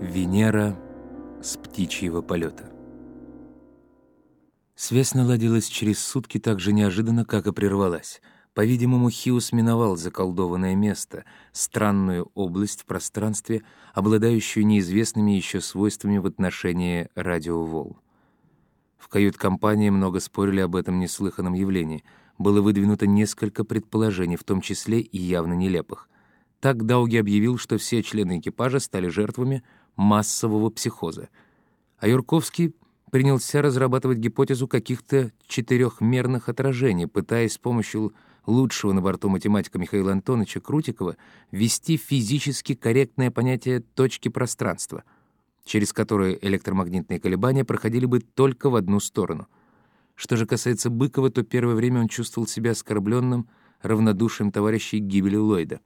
Венера с птичьего полета. Связь наладилась через сутки так же неожиданно, как и прервалась. По-видимому, Хиус миновал заколдованное место, странную область в пространстве, обладающую неизвестными еще свойствами в отношении радиоволн. В кают-компании много спорили об этом неслыханном явлении. Было выдвинуто несколько предположений, в том числе и явно нелепых. Так Дауги объявил, что все члены экипажа стали жертвами массового психоза. А Юрковский принялся разрабатывать гипотезу каких-то четырехмерных отражений, пытаясь с помощью лучшего на борту математика Михаила Антоновича Крутикова ввести физически корректное понятие точки пространства — через которые электромагнитные колебания проходили бы только в одну сторону. Что же касается Быкова, то первое время он чувствовал себя оскорбленным равнодушием товарищей гибели Ллойда.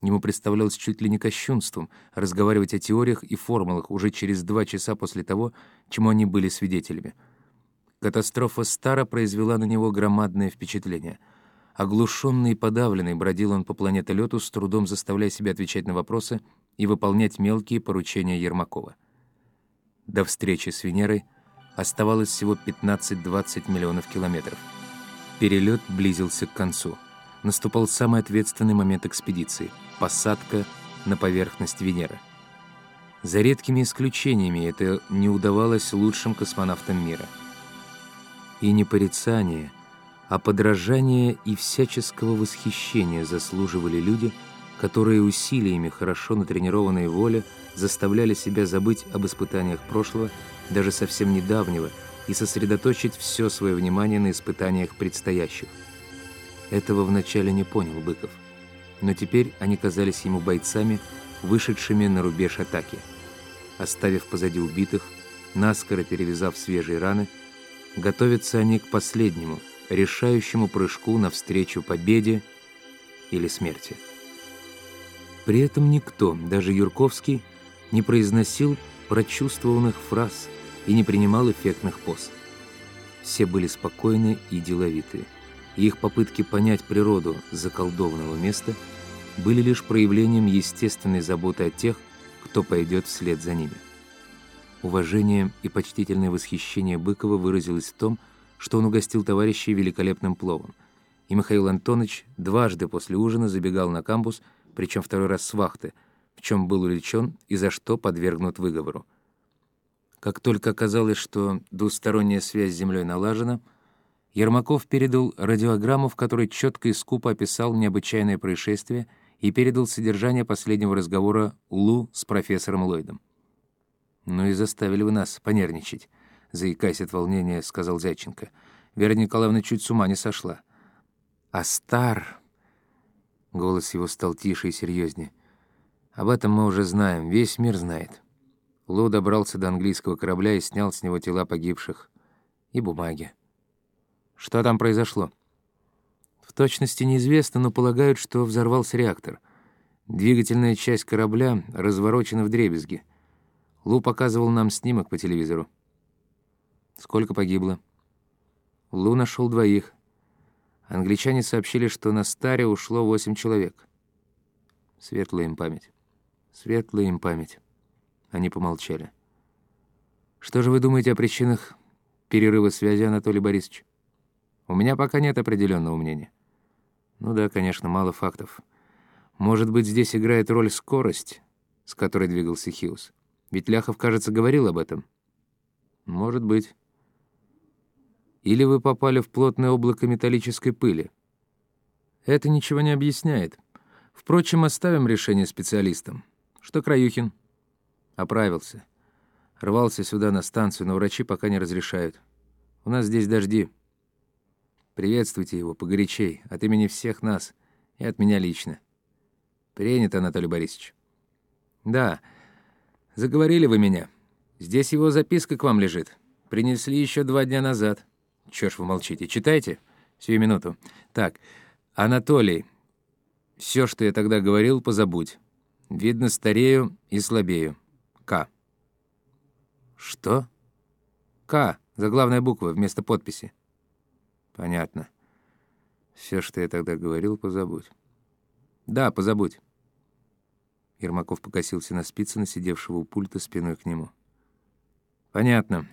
Ему представлялось чуть ли не кощунством разговаривать о теориях и формулах уже через два часа после того, чему они были свидетелями. Катастрофа Стара произвела на него громадное впечатление. Оглушенный и подавленный бродил он по планетолету, с трудом заставляя себя отвечать на вопросы и выполнять мелкие поручения Ермакова. До встречи с Венерой оставалось всего 15-20 миллионов километров. Перелет близился к концу. Наступал самый ответственный момент экспедиции — посадка на поверхность Венеры. За редкими исключениями это не удавалось лучшим космонавтам мира. И не порицание, а подражание и всяческого восхищения заслуживали люди — которые усилиями хорошо натренированной воли заставляли себя забыть об испытаниях прошлого, даже совсем недавнего, и сосредоточить все свое внимание на испытаниях предстоящих. Этого вначале не понял Быков, но теперь они казались ему бойцами, вышедшими на рубеж атаки. Оставив позади убитых, наскоро перевязав свежие раны, готовятся они к последнему, решающему прыжку навстречу победе или смерти. При этом никто, даже Юрковский, не произносил прочувствованных фраз и не принимал эффектных поз. Все были спокойны и деловитые. Их попытки понять природу заколдованного места были лишь проявлением естественной заботы о тех, кто пойдет вслед за ними. Уважение и почтительное восхищение Быкова выразилось в том, что он угостил товарищей великолепным пловом. И Михаил Антонович дважды после ужина забегал на кампус – причем второй раз с вахты, в чем был увлечен и за что подвергнут выговору. Как только оказалось, что двусторонняя связь с Землей налажена, Ермаков передал радиограмму, в которой четко и скупо описал необычайное происшествие и передал содержание последнего разговора Лу с профессором Ллойдом. «Ну и заставили вы нас понервничать», — заикаясь от волнения, сказал Зайченко. Вера Николаевна чуть с ума не сошла. «А стар...» Голос его стал тише и серьезнее. «Об этом мы уже знаем, весь мир знает». Ло добрался до английского корабля и снял с него тела погибших. И бумаги. Что там произошло? В точности неизвестно, но полагают, что взорвался реактор. Двигательная часть корабля разворочена в дребезги. Лу показывал нам снимок по телевизору. Сколько погибло? Лу нашел двоих. Англичане сообщили, что на Старе ушло восемь человек. Светлая им память. Светлая им память. Они помолчали. Что же вы думаете о причинах перерыва связи, Анатолий Борисович? У меня пока нет определенного мнения. Ну да, конечно, мало фактов. Может быть, здесь играет роль скорость, с которой двигался Хиус. Ведь Ляхов, кажется, говорил об этом. Может быть. Или вы попали в плотное облако металлической пыли. Это ничего не объясняет. Впрочем, оставим решение специалистам. Что Краюхин? Оправился. Рвался сюда на станцию, но врачи пока не разрешают. У нас здесь дожди. Приветствуйте его погорячей, от имени всех нас и от меня лично. Принято, Анатолий Борисович. Да, заговорили вы меня. Здесь его записка к вам лежит. Принесли еще два дня назад. Чё ж вы молчите? Читайте? Сию минуту. Так, Анатолий, все, что я тогда говорил, позабудь. Видно, старею и слабею. К. Что? К, заглавная буква, вместо подписи. Понятно. Все, что я тогда говорил, позабудь. Да, позабудь. Ермаков покосился на Спицына, сидевшего у пульта спиной к нему. «Понятно.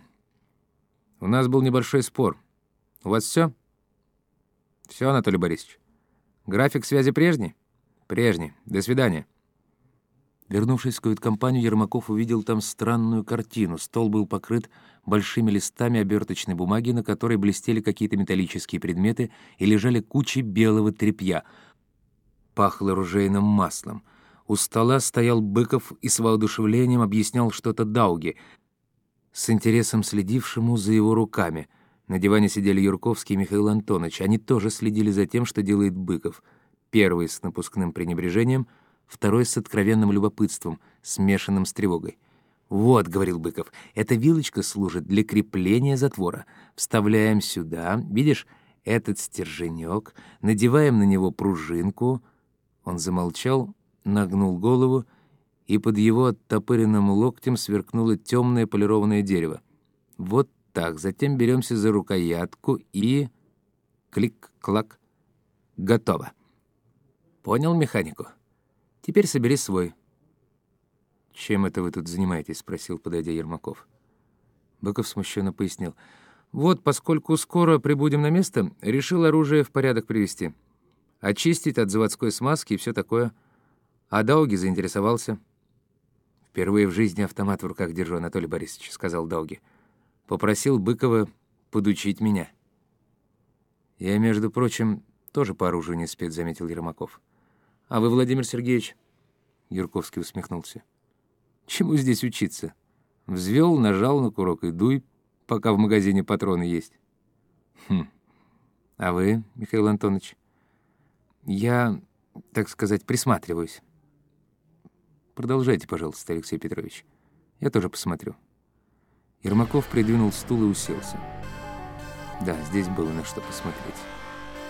У нас был небольшой спор. У вас все? Все, Анатолий Борисович. График связи прежний? Прежний. До свидания». Вернувшись в кают-компанию, Ермаков увидел там странную картину. Стол был покрыт большими листами оберточной бумаги, на которой блестели какие-то металлические предметы и лежали кучи белого тряпья. Пахло ружейным маслом. У стола стоял Быков и с воодушевлением объяснял что-то Дауге, с интересом следившему за его руками. На диване сидели Юрковский и Михаил Антонович. Они тоже следили за тем, что делает Быков. Первый с напускным пренебрежением — второй с откровенным любопытством, смешанным с тревогой. «Вот», — говорил Быков, — «эта вилочка служит для крепления затвора. Вставляем сюда, видишь, этот стерженек, надеваем на него пружинку». Он замолчал, нагнул голову, и под его оттопыренным локтем сверкнуло темное полированное дерево. Вот так. Затем беремся за рукоятку и... Клик-клак. Готово. Понял механику? Теперь собери свой». «Чем это вы тут занимаетесь?» — спросил, подойдя Ермаков. Быков смущенно пояснил. «Вот, поскольку скоро прибудем на место, решил оружие в порядок привести. Очистить от заводской смазки и все такое. А Дауги заинтересовался». «Впервые в жизни автомат в руках держу, Анатолий Борисович», — сказал Дауги. «Попросил Быкова подучить меня». «Я, между прочим, тоже по оружию не спец», — заметил Ермаков. «А вы, Владимир Сергеевич?» Юрковский усмехнулся. «Чему здесь учиться? Взвел, нажал на курок и дуй, пока в магазине патроны есть». «Хм. А вы, Михаил Антонович?» «Я, так сказать, присматриваюсь». «Продолжайте, пожалуйста, Алексей Петрович. Я тоже посмотрю». Ермаков придвинул стул и уселся. Да, здесь было на что посмотреть.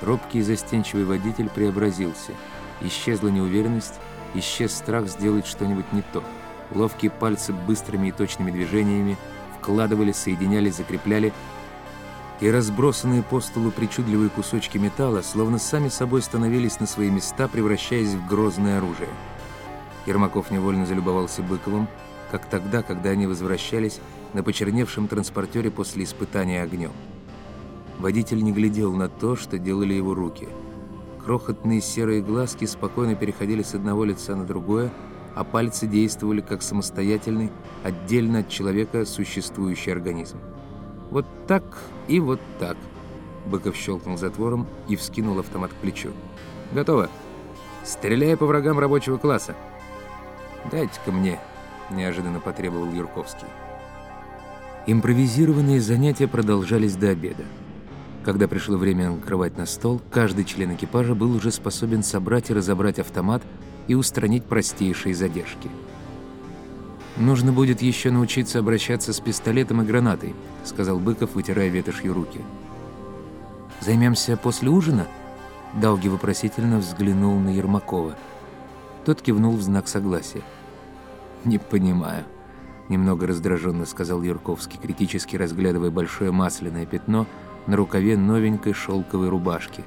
Робкий и застенчивый водитель преобразился — Исчезла неуверенность, исчез страх сделать что-нибудь не то. Ловкие пальцы быстрыми и точными движениями вкладывали, соединяли, закрепляли, и разбросанные по столу причудливые кусочки металла словно сами собой становились на свои места, превращаясь в грозное оружие. Ермаков невольно залюбовался Быковым, как тогда, когда они возвращались на почерневшем транспортере после испытания огнем. Водитель не глядел на то, что делали его руки — Крохотные серые глазки спокойно переходили с одного лица на другое, а пальцы действовали как самостоятельный, отдельно от человека существующий организм. Вот так и вот так. Быков щелкнул затвором и вскинул автомат к плечу. «Готово. Стреляй по врагам рабочего класса». «Дайте-ка мне», — неожиданно потребовал Юрковский. Импровизированные занятия продолжались до обеда. Когда пришло время накрывать на стол, каждый член экипажа был уже способен собрать и разобрать автомат и устранить простейшие задержки. «Нужно будет еще научиться обращаться с пистолетом и гранатой», сказал Быков, вытирая ветошью руки. «Займемся после ужина?» Дауги вопросительно взглянул на Ермакова. Тот кивнул в знак согласия. «Не понимаю», — немного раздраженно сказал Юрковский, критически разглядывая большое масляное пятно — на рукаве новенькой шелковой рубашки.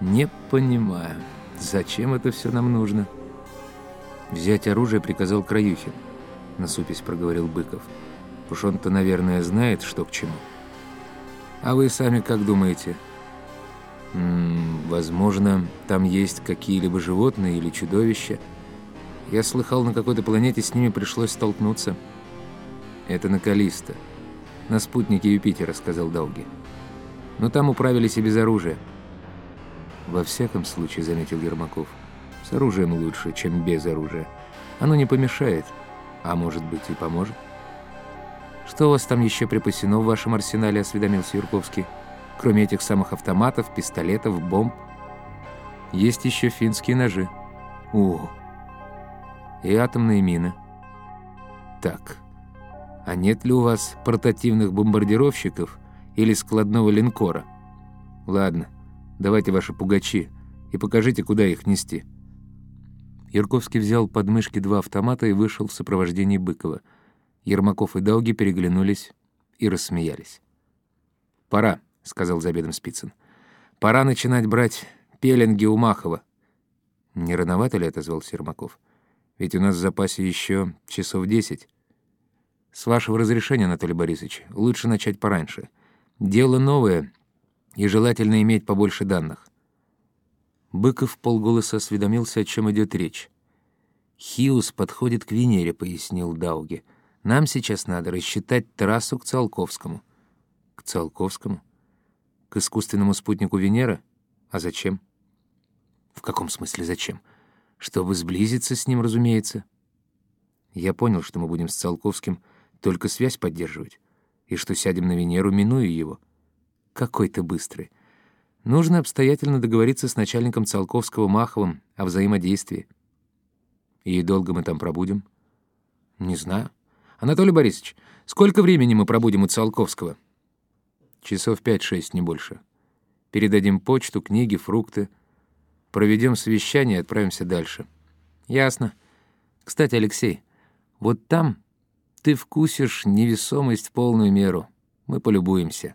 «Не понимаю, зачем это все нам нужно?» «Взять оружие приказал Краюхин», — насупись проговорил Быков. «Уж он-то, наверное, знает, что к чему». «А вы сами как думаете?» М -м, «Возможно, там есть какие-либо животные или чудовища. Я слыхал, на какой-то планете с ними пришлось столкнуться». «Это на Калиста, на спутнике Юпитера», — сказал Долги но там управились и без оружия. «Во всяком случае», — заметил Ермаков, — «с оружием лучше, чем без оружия. Оно не помешает, а может быть и поможет». «Что у вас там еще припасено в вашем арсенале?» — осведомился Юрковский. «Кроме этих самых автоматов, пистолетов, бомб?» «Есть еще финские ножи». «О!» «И атомные мины». «Так, а нет ли у вас портативных бомбардировщиков?» Или складного линкора. Ладно, давайте ваши пугачи и покажите, куда их нести». Юрковский взял под мышки два автомата и вышел в сопровождении Быкова. Ермаков и Дауги переглянулись и рассмеялись. «Пора», — сказал за обедом Спицын. «Пора начинать брать пеленги у Махова». «Не рановато ли?» — отозвался Ермаков. Ведь у нас в запасе еще часов десять. С вашего разрешения, Анатолий Борисович, лучше начать пораньше. Дело новое, и желательно иметь побольше данных. Быков полголоса осведомился, о чем идет речь. «Хиус подходит к Венере», — пояснил Дауги. «Нам сейчас надо рассчитать трассу к Циолковскому». «К Циолковскому? К искусственному спутнику Венера? А зачем?» «В каком смысле зачем? Чтобы сблизиться с ним, разумеется». Я понял, что мы будем с Циолковским только связь поддерживать, и что сядем на Венеру, минуя его. Какой ты быстрый. Нужно обстоятельно договориться с начальником Циолковского Маховым о взаимодействии. И долго мы там пробудем? Не знаю. Анатолий Борисович, сколько времени мы пробудем у Циолковского? Часов пять-шесть, не больше. Передадим почту, книги, фрукты. Проведем совещание и отправимся дальше. Ясно. Кстати, Алексей, вот там ты вкусишь невесомость в полную меру. Мы полюбуемся».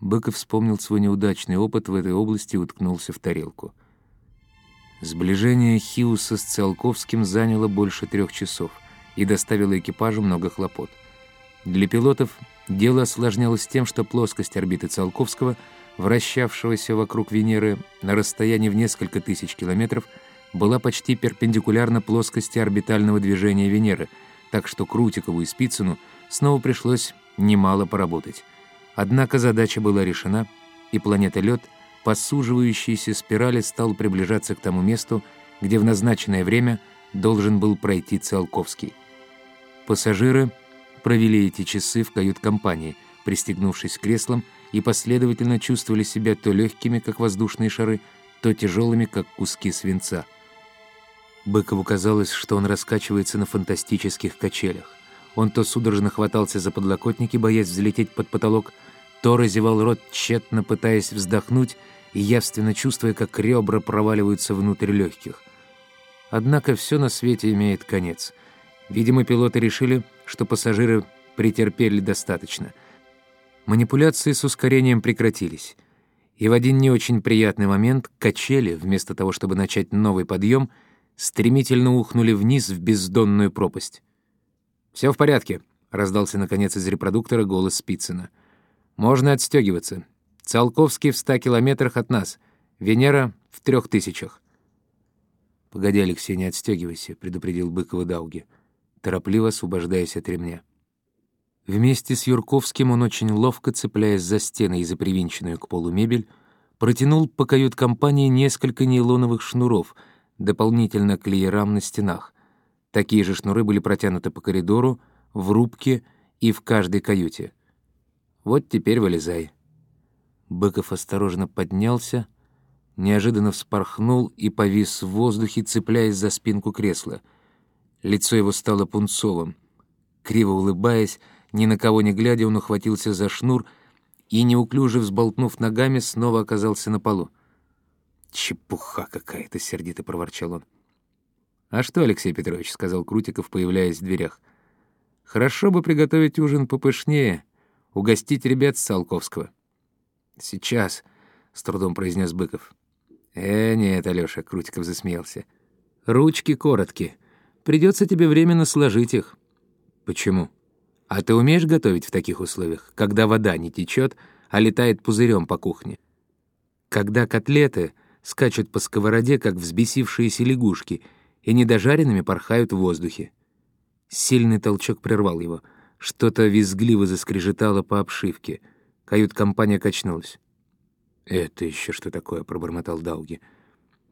Быков вспомнил свой неудачный опыт в этой области и уткнулся в тарелку. Сближение Хиуса с Циолковским заняло больше трех часов и доставило экипажу много хлопот. Для пилотов дело осложнялось тем, что плоскость орбиты Циолковского, вращавшегося вокруг Венеры на расстоянии в несколько тысяч километров, была почти перпендикулярна плоскости орбитального движения Венеры — так что Крутикову и Спицыну снова пришлось немало поработать. Однако задача была решена, и планета Лед по суживающейся спирали стал приближаться к тому месту, где в назначенное время должен был пройти Циолковский. Пассажиры провели эти часы в кают-компании, пристегнувшись к креслам, и последовательно чувствовали себя то легкими, как воздушные шары, то тяжелыми, как куски свинца — Быкову казалось, что он раскачивается на фантастических качелях. Он то судорожно хватался за подлокотники, боясь взлететь под потолок, то разевал рот, тщетно пытаясь вздохнуть и явственно чувствуя, как ребра проваливаются внутрь легких. Однако все на свете имеет конец. Видимо, пилоты решили, что пассажиры претерпели достаточно. Манипуляции с ускорением прекратились. И в один не очень приятный момент качели, вместо того, чтобы начать новый подъем — стремительно ухнули вниз в бездонную пропасть. «Все в порядке», — раздался, наконец, из репродуктора голос Спицына. «Можно отстегиваться. Циолковский в ста километрах от нас. Венера в трех тысячах». «Погоди, Алексей, не отстегивайся», — предупредил Быкова Дауги, торопливо освобождаясь от ремня. Вместе с Юрковским он очень ловко, цепляясь за стены и за привинченную к полу мебель, протянул по кают-компании несколько нейлоновых шнуров — дополнительно к леерам на стенах. Такие же шнуры были протянуты по коридору, в рубке и в каждой каюте. «Вот теперь вылезай». Быков осторожно поднялся, неожиданно вспорхнул и повис в воздухе, цепляясь за спинку кресла. Лицо его стало пунцовым. Криво улыбаясь, ни на кого не глядя, он ухватился за шнур и, неуклюже взболтнув ногами, снова оказался на полу. «Чепуха какая-то!» — сердито проворчал он. «А что, Алексей Петрович?» — сказал Крутиков, появляясь в дверях. «Хорошо бы приготовить ужин попышнее, угостить ребят с Салковского». «Сейчас», — с трудом произнес Быков. «Э, нет, Алёша», — Крутиков засмеялся. «Ручки короткие. Придется тебе временно сложить их». «Почему?» «А ты умеешь готовить в таких условиях, когда вода не течет, а летает пузырем по кухне?» «Когда котлеты...» скачут по сковороде, как взбесившиеся лягушки, и недожаренными порхают в воздухе. Сильный толчок прервал его. Что-то визгливо заскрежетало по обшивке. Кают-компания качнулась. «Это еще что такое?» — пробормотал Дауги.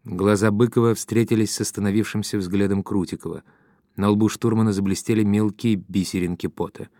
Глаза Быкова встретились с остановившимся взглядом Крутикова. На лбу штурмана заблестели мелкие бисеринки пота —